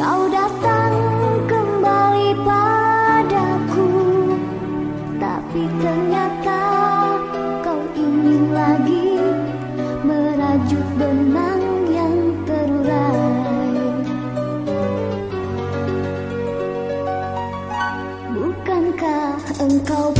Kau datang kembali padaku. Tapi ternyata kau ingin lagi merajut benang yang terurai. Bukankah engkau